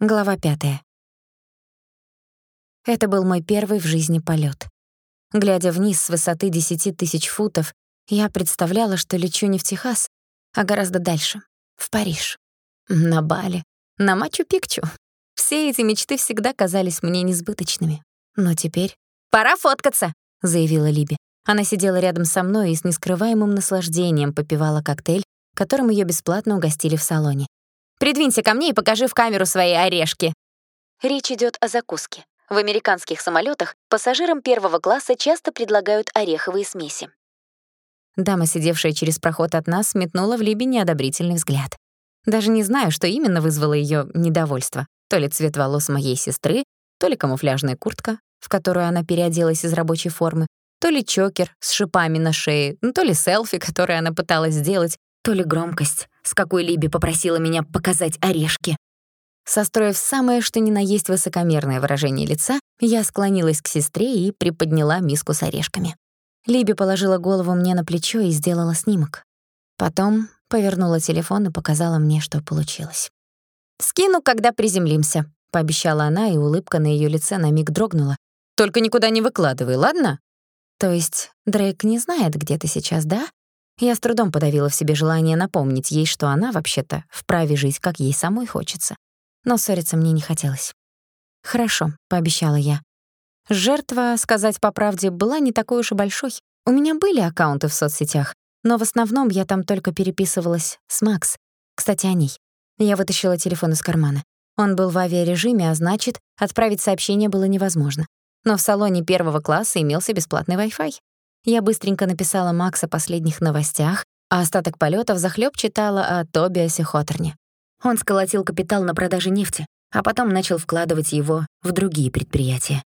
Глава пятая. Это был мой первый в жизни полет. Глядя вниз с высоты 10 тысяч футов, я представляла, что лечу не в Техас, а гораздо дальше, в Париж, на Бали, на Мачу-Пикчу. Все эти мечты всегда казались мне несбыточными. Но теперь... «Пора фоткаться!» — заявила Либи. Она сидела рядом со мной и с нескрываемым наслаждением попивала коктейль, которым ее бесплатно угостили в салоне. Придвинься ко мне и покажи в камеру свои орешки». Речь идет о закуске. В американских самолетах пассажирам первого класса часто предлагают ореховые смеси. Дама, сидевшая через проход от нас, метнула в Либи неодобрительный взгляд. Даже не знаю, что именно вызвало ее недовольство. То ли цвет волос моей сестры, то ли камуфляжная куртка, в которую она переоделась из рабочей формы, то ли чокер с шипами на шее, ну, то ли селфи, которое она пыталась сделать, то ли громкость, с какой Либи попросила меня показать орешки. Состроив самое что ни на есть высокомерное выражение лица, я склонилась к сестре и приподняла миску с орешками. Либи положила голову мне на плечо и сделала снимок. Потом повернула телефон и показала мне, что получилось. «Скину, когда приземлимся», — пообещала она, и улыбка на её лице на миг дрогнула. «Только никуда не выкладывай, ладно?» «То есть Дрейк не знает, где ты сейчас, да?» Я с трудом подавила в себе желание напомнить ей, что она, вообще-то, вправе жить, как ей самой хочется. Но ссориться мне не хотелось. «Хорошо», — пообещала я. Жертва, сказать по правде, была не такой уж и большой. У меня были аккаунты в соцсетях, но в основном я там только переписывалась с Макс. Кстати, о ней. Я вытащила телефон из кармана. Он был в авиарежиме, а значит, отправить сообщение было невозможно. Но в салоне первого класса имелся бесплатный Wi-Fi. Я быстренько написала Макс о последних новостях, а остаток полёта взахлёб читала о Тобиасе Хоторне. Он сколотил капитал на продаже нефти, а потом начал вкладывать его в другие предприятия.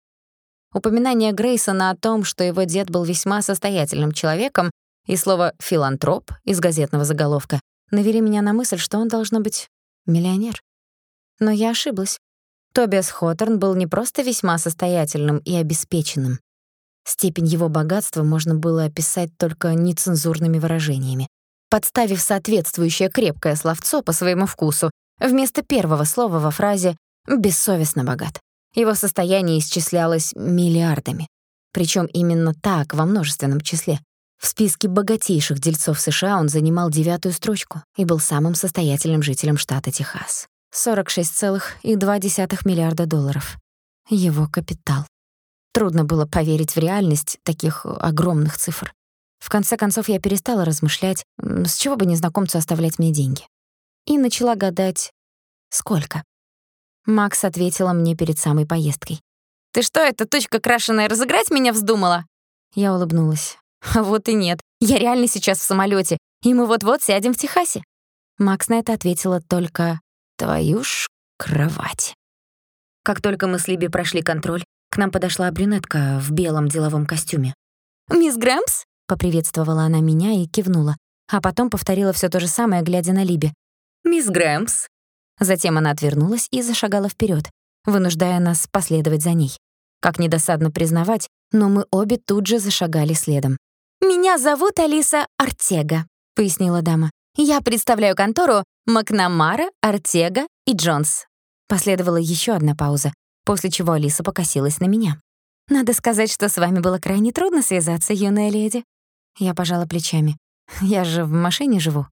Упоминание Грейсона о том, что его дед был весьма состоятельным человеком, и слово «филантроп» из газетного заголовка навели меня на мысль, что он должно быть миллионер. Но я ошиблась. Тобиас Хоторн был не просто весьма состоятельным и обеспеченным. Степень его богатства можно было описать только нецензурными выражениями. Подставив соответствующее крепкое словцо по своему вкусу, вместо первого слова во фразе «бессовестно богат». Его состояние исчислялось миллиардами. Причем именно так, во множественном числе. В списке богатейших дельцов США он занимал девятую строчку и был самым состоятельным жителем штата Техас. 46,2 миллиарда долларов. Его капитал. Трудно было поверить в реальность таких огромных цифр. В конце концов, я перестала размышлять, с чего бы незнакомцу оставлять мне деньги. И начала гадать, сколько. Макс ответила мне перед самой поездкой. «Ты что, эта точка крашеная разыграть меня вздумала?» Я улыбнулась. «Вот и нет. Я реально сейчас в самолёте, и мы вот-вот сядем в Техасе». Макс на это ответила только «Твою ж кровать». Как только мы с Либи прошли контроль, к нам подошла брюнетка в белом деловом костюме. «Мисс Грэмпс?» — поприветствовала она меня и кивнула, а потом повторила всё то же самое, глядя на Либи. «Мисс Грэмпс?» Затем она отвернулась и зашагала вперёд, вынуждая нас последовать за ней. Как недосадно признавать, но мы обе тут же зашагали следом. «Меня зовут Алиса Артега», — пояснила дама. «Я представляю контору Макнамара, Артега и Джонс». Последовала ещё одна пауза, после чего Алиса покосилась на меня. «Надо сказать, что с вами было крайне трудно связаться, юная леди». Я пожала плечами. «Я же в машине живу».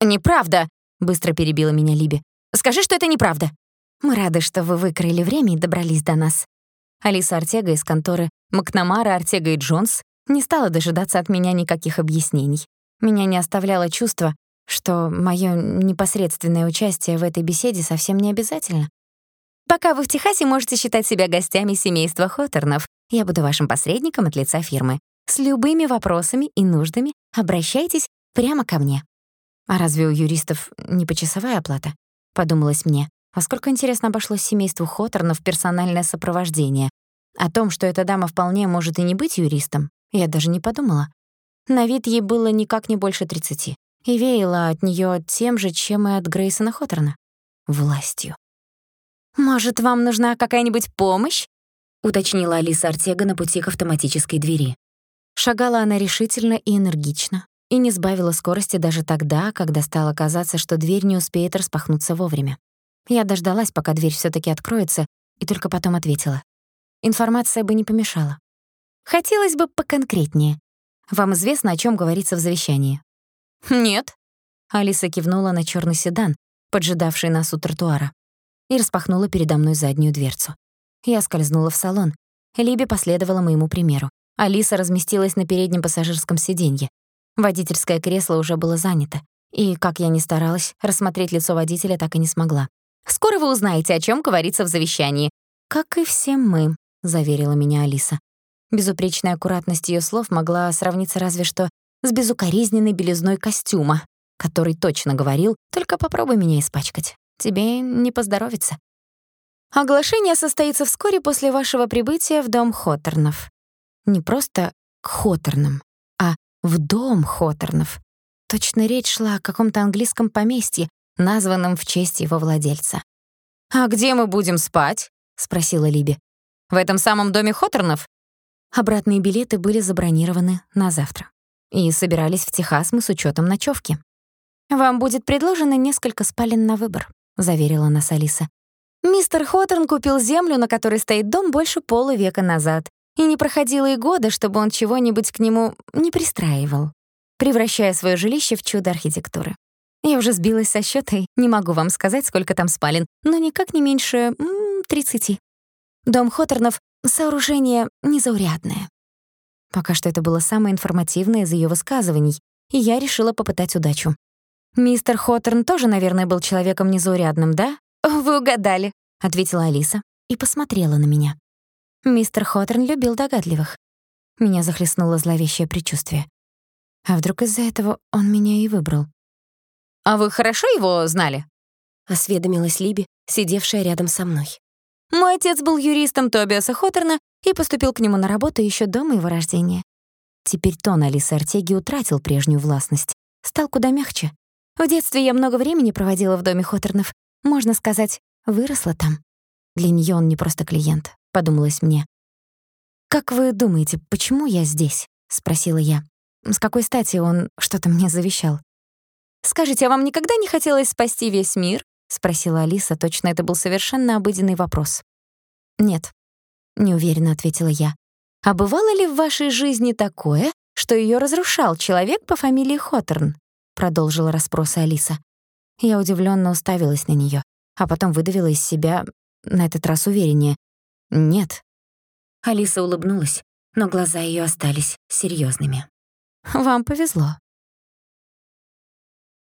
«Неправда!» — быстро перебила меня Либи. «Скажи, что это неправда». «Мы рады, что вы выкроили время и добрались до нас». Алиса Артега из конторы Макнамара, Артега и Джонс не стала дожидаться от меня никаких объяснений. Меня не оставляло чувство, что моё непосредственное участие в этой беседе совсем не обязательно. Пока вы в Техасе, можете считать себя гостями семейства Хоторнов. Я буду вашим посредником от лица фирмы. С любыми вопросами и нуждами обращайтесь прямо ко мне. А разве у юристов не почасовая оплата? Подумалось мне. А сколько, интересно, обошлось семейству Хоторнов персональное сопровождение? О том, что эта дама вполне может и не быть юристом, я даже не подумала. На вид ей было никак не больше 30, и веяло от неё тем же, чем и от Грейсона Хоторна — властью. «Может, вам нужна какая-нибудь помощь?» — уточнила Алиса Артега на пути к автоматической двери. Шагала она решительно и энергично, и не сбавила скорости даже тогда, когда стало казаться, что дверь не успеет распахнуться вовремя. Я дождалась, пока дверь всё-таки откроется, и только потом ответила. Информация бы не помешала. Хотелось бы поконкретнее. Вам известно, о чём говорится в завещании? Нет. Алиса кивнула на чёрный седан, поджидавший нас у тротуара, и распахнула передо мной заднюю дверцу. Я скользнула в салон. Либи последовала моему примеру. Алиса разместилась на переднем пассажирском сиденье. Водительское кресло уже было занято, и, как я ни старалась, рассмотреть лицо водителя так и не смогла. «Скоро вы узнаете, о чём говорится в завещании». «Как и все мы», — заверила меня Алиса. Безупречная аккуратность её слов могла сравниться разве что с безукоризненной белизной костюма, который точно говорил «только попробуй меня испачкать, тебе не поздоровится». Оглашение состоится вскоре после вашего прибытия в дом Хоторнов. Не просто к Хоторнам, а в дом Хоторнов. Точно речь шла о каком-то английском поместье, названном в честь его владельца. «А где мы будем спать?» — спросила Либи. «В этом самом доме Хоторнов?» Обратные билеты были забронированы на завтра. И собирались в Техас мы с учетом ночевки. «Вам будет предложено несколько спален на выбор», — заверила нас Алиса. Мистер Хоторн купил землю, на которой стоит дом больше полувека назад, и не проходило и года, чтобы он чего-нибудь к нему не пристраивал, превращая свое жилище в чудо архитектуры. Я уже сбилась со счета и не могу вам сказать, сколько там спален, но никак не меньше 30. Дом Хоторнов — сооружение незаурядное. Пока что это было самое информативное из ее высказываний, и я решила попытать удачу. Мистер Хоторн тоже, наверное, был человеком незаурядным, да? «Вы угадали», — ответила Алиса и посмотрела на меня. Мистер Хоторн любил догадливых. Меня захлестнуло зловещее предчувствие. А вдруг из-за этого он меня и выбрал? «А вы хорошо его знали?» — осведомилась Либи, сидевшая рядом со мной. Мой отец был юристом Тобиаса Хоторна и поступил к нему на работу еще до моего рождения. Теперь тон Алисы Артеги утратил прежнюю властность, стал куда мягче. В детстве я много времени проводила в доме Хоторнов, можно сказать, выросла там. Для неё он не просто клиент, подумалось мне. «Как вы думаете, почему я здесь?» — спросила я. «С какой стати он что-то мне завещал?» «Скажите, а вам никогда не хотелось спасти весь мир?» — спросила Алиса, точно это был совершенно обыденный вопрос. «Нет», — неуверенно ответила я. «А бывало ли в вашей жизни такое, что её разрушал человек по фамилии Хоторн?» — продолжила расспросы Алиса. Я удивлённо уставилась на неё, а потом выдавила из себя, на этот раз увереннее, «Нет». Алиса улыбнулась, но глаза её остались серьёзными. «Вам повезло»,